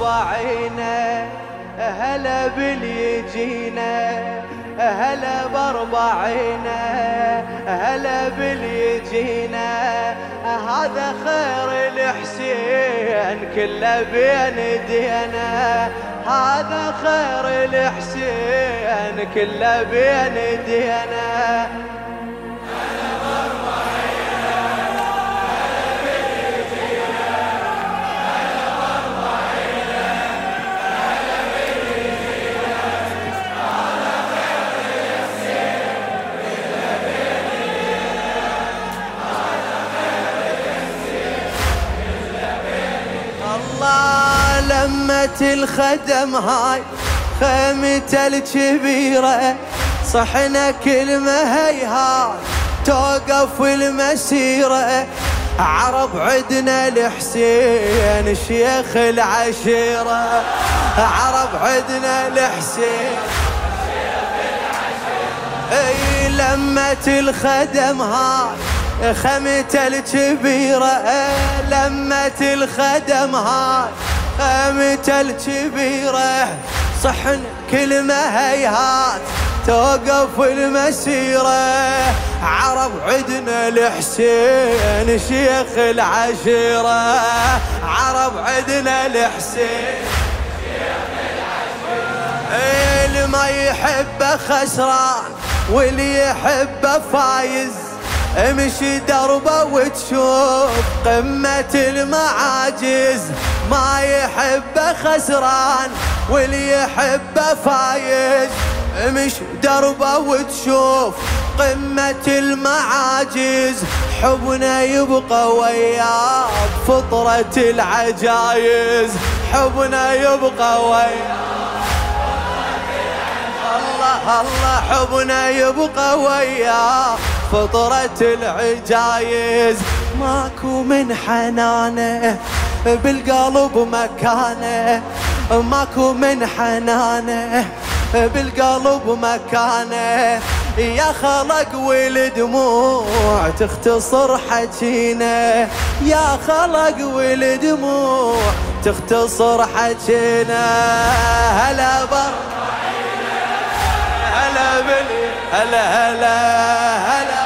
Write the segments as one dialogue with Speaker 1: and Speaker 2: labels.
Speaker 1: باربعينه هلا باليجينا هلا باربعينه هلا باليجينا. هذا خير الحسين كله بين دينا هذا خير الحسين كله بين دينا الخدم هاي خيمته الكبيرة صحنا كلمة هيهاي توقف المسيرة عرب عدنا الحسين شيخ العشيرة. عرب عدنا الحسين إي لمة الخدم هاي خمة الكبيرة. لمة الخدم هاي. خمة الكبيرة صحن كلمة هيهات توقف المسيرة. عرب عدنا الحسين شيخ العشيرة. عرب عدنا الحسين اللي ما يحبه خسران واللي يحبه فايز. امشي دربه وتشوف قمة المعاجز. ما يحبه خسران واللي يحبه فايز. امش دربه وتشوف قمة المعاجز. حبنا يبقى وياك فطرة العجايز. حبنا يبقى وياك الله الله حبنا يبقى وياه فطرة العجايز. ماكو من حنانة بالقلب مكانة. ماكو من حنانة بالقلب مكانة. يا خلق والدموع تختصر حجينا يا خلق والدموع تختصر حجينا هلا بر هلا بلي هلا هلا هلا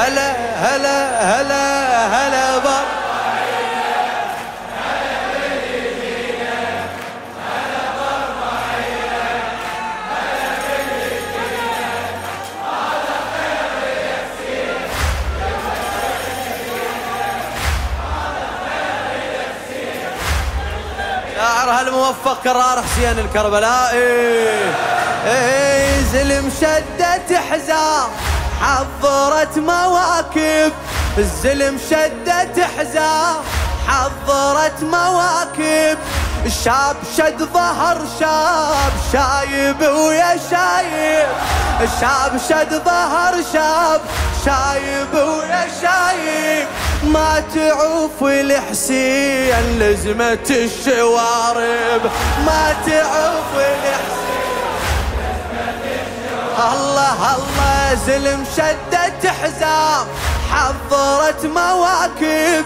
Speaker 1: هلا هلا هلا هلا بر شاعر هالموفق كرار حسين الكربلائي إيه زلم شدت حزام حضرت مواكب الزلم شدت حزام. حضرت مواكب الشاب شد ظهر شاب. شايب ويا شايب الشاب شد ظهر شاب. شايب ويا شايب ما تعوف الحسين لزمة الشوارب. ما تعوف الحسين. الله الله زلم شدت حزام حضرت مواكب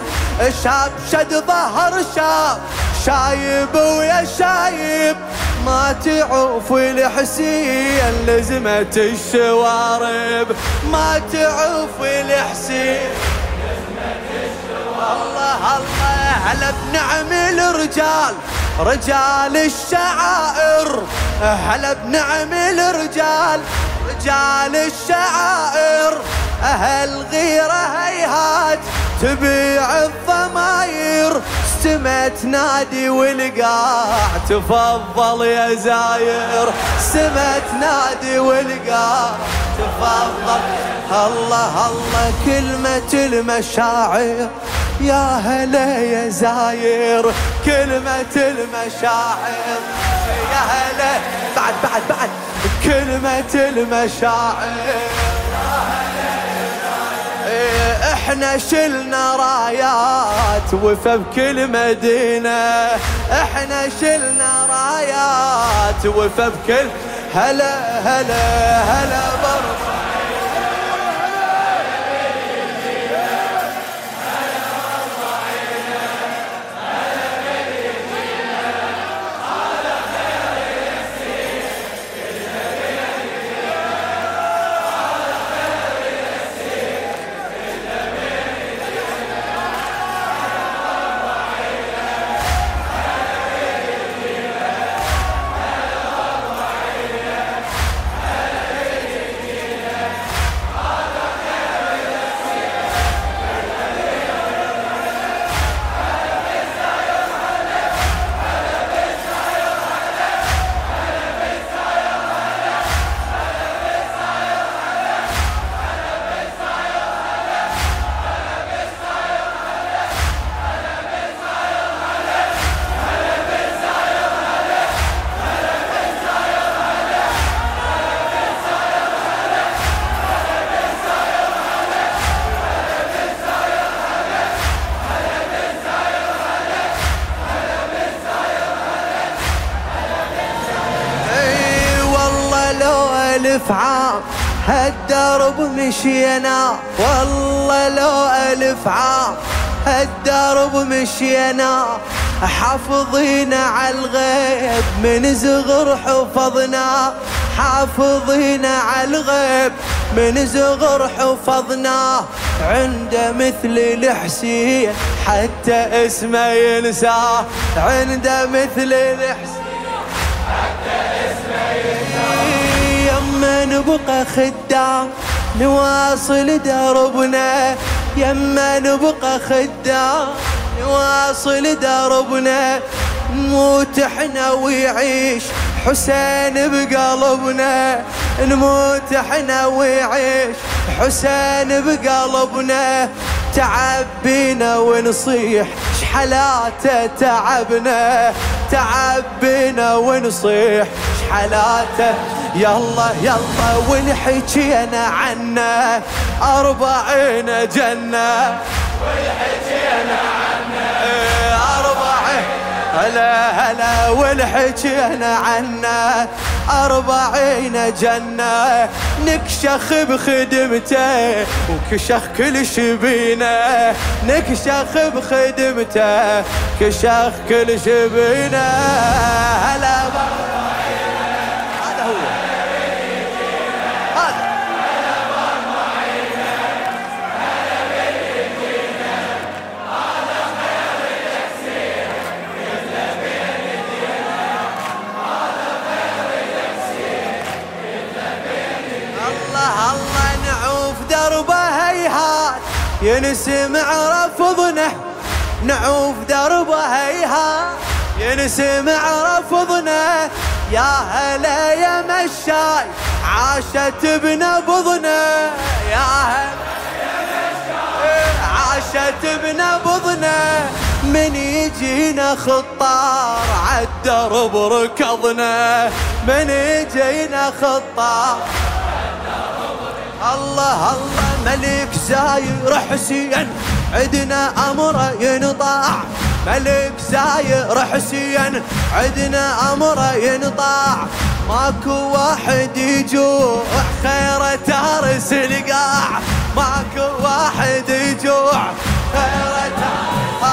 Speaker 1: شاب شد ظهر شاب شايب ويا شايب ما تعوف الحسين لزمة الشوارب ما تعوف الحسين الله الله هلا بنعم الرجال رجال الشعائر هلا بنعم الرجال؟ رجال الشعائر أهل غيره هيهات تبيع الضماير. سمت نادي والقاع تفضل يا زاير. سمت نادي والقاع تفضل. الله الله كلمة المشاعر. يا هلا يا زاير كلمة المشاعر. يا هلا بعد بعد بعد. كلمة المشاعر. إحنا شلنا رايات وفى بكل مدينة إحنا شلنا رايات وفى بكل هلا هلا هلا. هالدرب مشينا. والله لو ألف عام هالدرب مشينا. حافظين على الغيب من زغر حفظنا. حافظين على الغيب من زغر حفظنا. عنده مثل الحسين حتى اسمه ينسى. عنده مثل الحسين نبقى خدام نواصل دربنا. يما نبقى خدام نواصل دربنا. نموت إحنا ويعيش حسين بقلبنا. نموت إحنا ويعيش حسين بقلبنا. تعبينا ونصيح شحلاته تعبنا تعبينا ونصيح. شحلاته يلا يلا ونحكينا عنه. أربعين جنة. ونحكينا عنه. أربعين. هلا هلا والحكينا عنه. أربعين جنة نكشخ بخدمته وكشخ كل شبينه نكشخ بخدمته كشخ كل شبينه هلا ينسمع رفضنا نعوف دربه هيها ينسمع رفضنا يا هلا يا مشاي عاشت بنبضنا يا هلا عاشت بنبضنا من يجينا خطار عالدرب ركضنا. من يجينا خطار الله الله ملك زاير حسين. عدنا امره ينطاع. ملك زاير حسين. عدنا امره ينطاع. ماكو واحد يجوع خيره تارس القاع. ماكو واحد يجوع خيره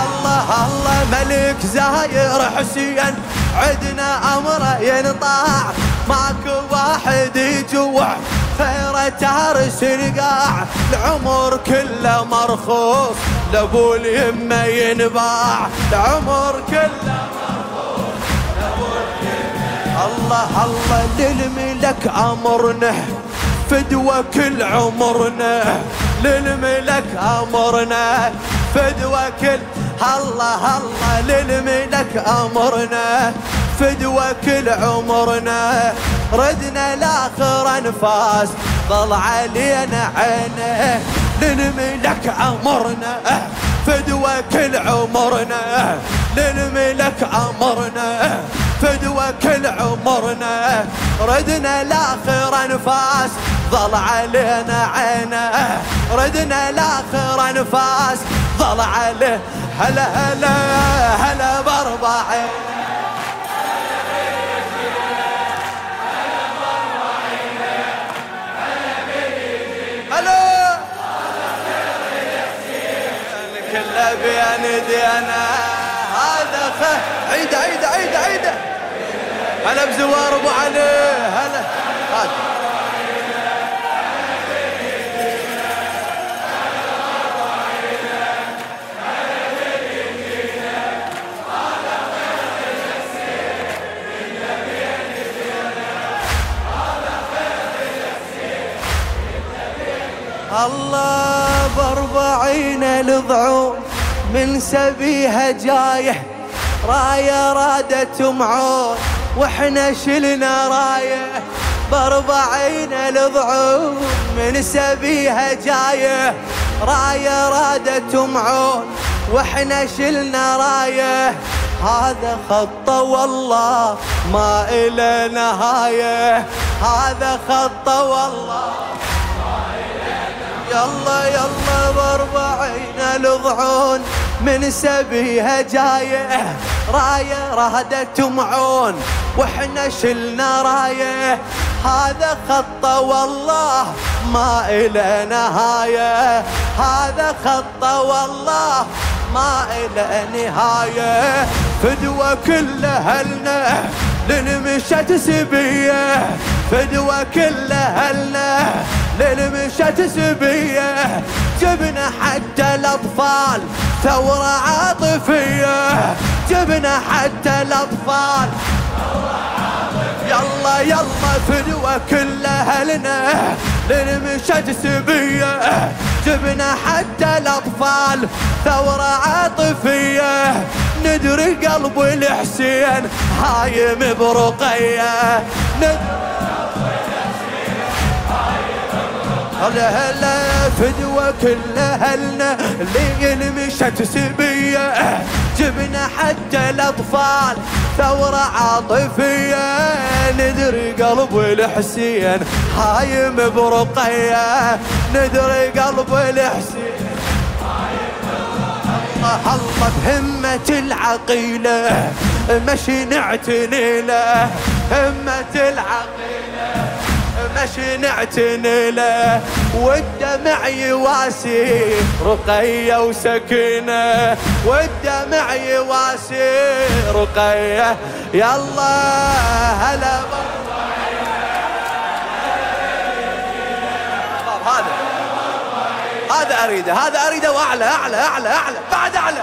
Speaker 1: الله الله ملك زاير حسين. عدنا امره ينطاع. ماكو واحد يجوع خيره تارس القاع العمر كله مرخوص. لابو اليمه ينباع العمر كله لابو الله الله للملك أمرنا فدوى كل عمرنا. للملك أمرنا فدوى كل الله الله للملك أمرنا. فدوى كل عمرنا. ردنا لاخر انفاس ضل علينا عينه. للملك عمرنا. فدوى كل عمرنا. للملك امرنا فدوى كل عمرنا. ردنا لاخر انفاس ظل علينا عينه. ردنا لاخر انفاس ظل عليه. هلا هلا هلا باربعين هلا كله بين دينا هذا خ عيد عيد عيد عيد. هلا بزوار أبو علي. هلا. هذا. الله بأربعين الضعون من سبيها جايح راية رادت معون وإحنا شلنا راية بأربعين الضعون من سبيها جاية راية رادت معون وإحنا شلنا راية. هذا خطه والله ما إلى نهاية هذا خطه والله يلا يلا باربعين الضعون من سبيها جاية راية رهدت معون وإحنا شلنا راية. هذا خطة والله ما إلى نهاية. هذا خطة والله ما إلى نهاية. فدوى كل أهلنا لنمشت سبية. فدوى كل أهلنا للمشت سبية جبنا حتى الأطفال ثورة عاطفية. جبنا حتى الأطفال يلا يلا فدوى كل أهلنا للمشت سبية. جبنا حتى الأطفال ثورة عاطفية. ندري قلب الحسين هايم برقية ندري هلا هلا فدوى كل أهلنا اللي مشت سبية. جبنا حتى الأطفال ثورة عاطفية. ندري قلب الحسين هايم برقية. ندري قلب الحسين الله الله بهمة العقيلة. مشي نعتني له همة العقيلة. مشي نعتني له والدمع يواسي رقية وسكينة. والدمع يواسي رقية. يلا هلا هذا هذا أريده هذا أريده وأعلى أعلى أعلى أعلى بعد أعلى.